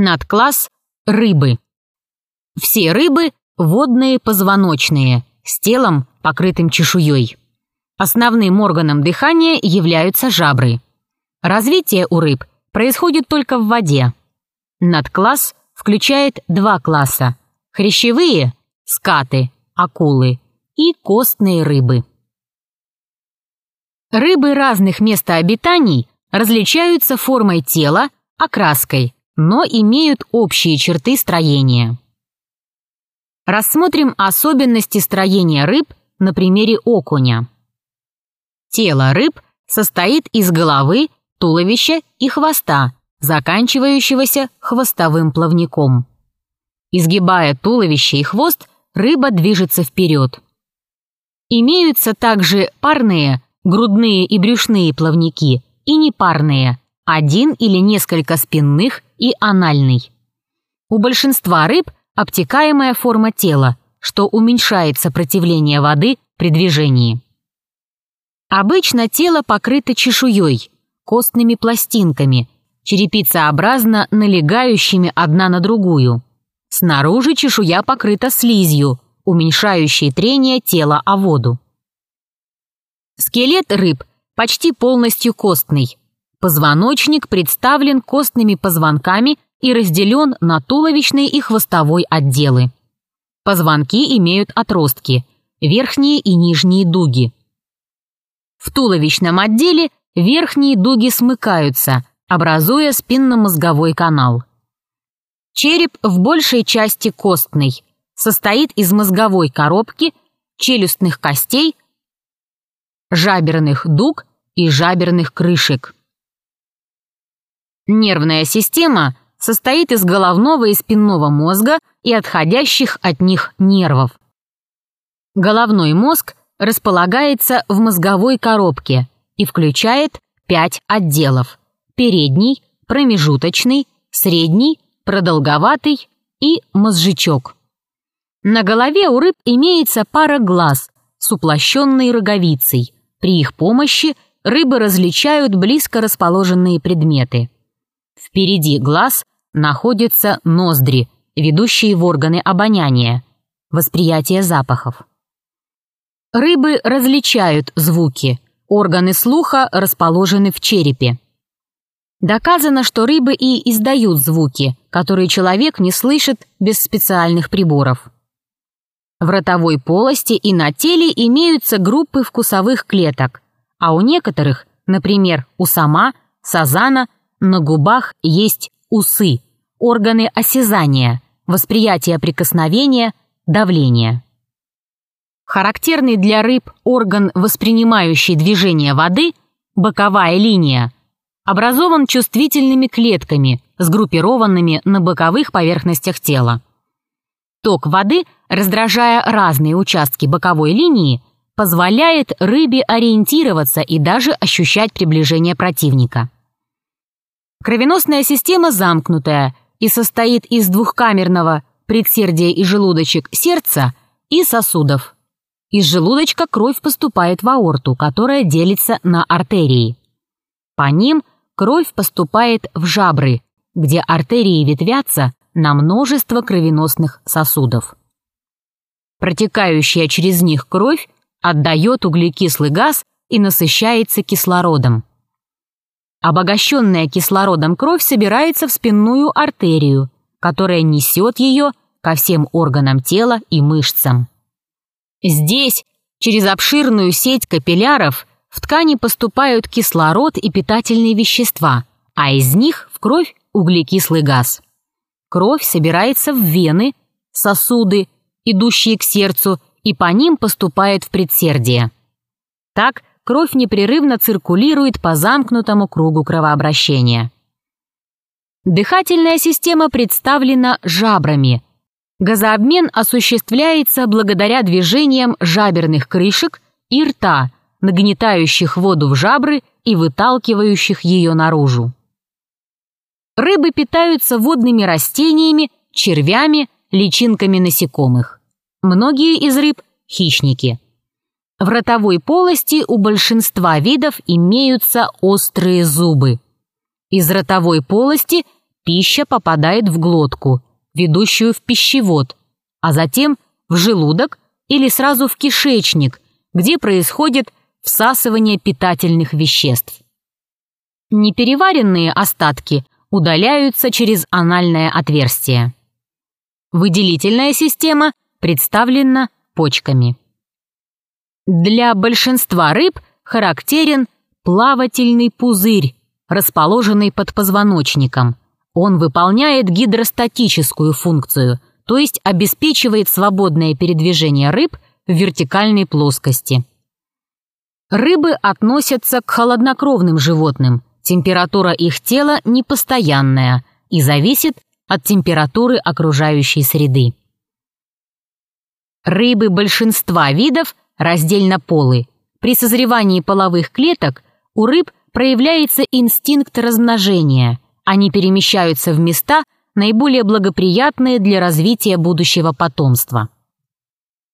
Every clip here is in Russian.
Надкласс – рыбы. Все рыбы – водные позвоночные, с телом, покрытым чешуей. Основным органом дыхания являются жабры. Развитие у рыб происходит только в воде. Надкласс включает два класса – хрящевые – скаты, акулы и костные рыбы. Рыбы разных местообитаний различаются формой тела, окраской, но имеют общие черты строения. Рассмотрим особенности строения рыб на примере окуня. Тело рыб состоит из головы, туловища и хвоста, заканчивающегося хвостовым плавником. Изгибая туловище и хвост, рыба движется вперед. Имеются также парные, грудные и брюшные плавники и непарные, один или несколько спинных и анальный. У большинства рыб обтекаемая форма тела, что уменьшает сопротивление воды при движении. Обычно тело покрыто чешуей, костными пластинками, черепицеобразно налегающими одна на другую. Снаружи чешуя покрыта слизью, уменьшающей трение тела о воду. Скелет рыб почти полностью костный. Позвоночник представлен костными позвонками и разделен на туловищный и хвостовой отделы. Позвонки имеют отростки, верхние и нижние дуги. В туловищном отделе верхние дуги смыкаются, образуя спинномозговой канал. Череп в большей части костный, состоит из мозговой коробки, челюстных костей, жаберных дуг и жаберных крышек. Нервная система состоит из головного и спинного мозга и отходящих от них нервов. Головной мозг располагается в мозговой коробке и включает пять отделов – передний, промежуточный, средний, продолговатый и мозжечок. На голове у рыб имеется пара глаз с уплощенной роговицей. При их помощи рыбы различают близко расположенные предметы. Впереди глаз находятся ноздри, ведущие в органы обоняния, восприятия запахов. Рыбы различают звуки, органы слуха расположены в черепе. Доказано, что рыбы и издают звуки, которые человек не слышит без специальных приборов. В ротовой полости и на теле имеются группы вкусовых клеток, а у некоторых, например, у сама, сазана, на губах есть усы, органы осязания, восприятия прикосновения, давления. Характерный для рыб орган, воспринимающий движение воды, боковая линия, образован чувствительными клетками, сгруппированными на боковых поверхностях тела. Ток воды, раздражая разные участки боковой линии, позволяет рыбе ориентироваться и даже ощущать приближение противника. Кровеносная система замкнутая и состоит из двухкамерного предсердия и желудочек сердца и сосудов. Из желудочка кровь поступает в аорту, которая делится на артерии. По ним кровь поступает в жабры, где артерии ветвятся на множество кровеносных сосудов. Протекающая через них кровь отдает углекислый газ и насыщается кислородом. Обогащенная кислородом кровь собирается в спинную артерию, которая несет ее ко всем органам тела и мышцам. Здесь, через обширную сеть капилляров, в ткани поступают кислород и питательные вещества, а из них в кровь углекислый газ. Кровь собирается в вены, сосуды, идущие к сердцу, и по ним поступает в предсердие. Так кровь непрерывно циркулирует по замкнутому кругу кровообращения. Дыхательная система представлена жабрами. Газообмен осуществляется благодаря движениям жаберных крышек и рта, нагнетающих воду в жабры и выталкивающих ее наружу. Рыбы питаются водными растениями, червями, личинками насекомых. Многие из рыб – хищники – в ротовой полости у большинства видов имеются острые зубы. Из ротовой полости пища попадает в глотку, ведущую в пищевод, а затем в желудок или сразу в кишечник, где происходит всасывание питательных веществ. Непереваренные остатки удаляются через анальное отверстие. Выделительная система представлена почками. Для большинства рыб характерен плавательный пузырь, расположенный под позвоночником. Он выполняет гидростатическую функцию, то есть обеспечивает свободное передвижение рыб в вертикальной плоскости. Рыбы относятся к холоднокровным животным. Температура их тела непостоянная и зависит от температуры окружающей среды. Рыбы большинства видов раздельно полы. При созревании половых клеток у рыб проявляется инстинкт размножения. Они перемещаются в места, наиболее благоприятные для развития будущего потомства.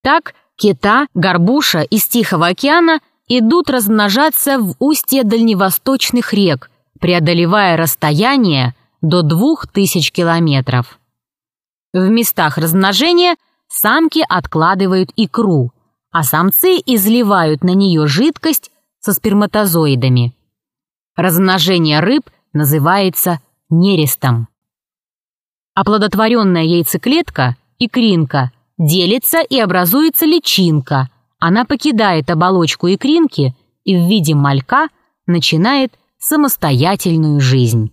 Так, кита, горбуша из Тихого океана идут размножаться в устье дальневосточных рек, преодолевая расстояние до 2000 километров. В местах размножения самки откладывают икру, а самцы изливают на нее жидкость со сперматозоидами. Размножение рыб называется нерестом. Оплодотворенная яйцеклетка, икринка, делится и образуется личинка. Она покидает оболочку икринки и в виде малька начинает самостоятельную жизнь.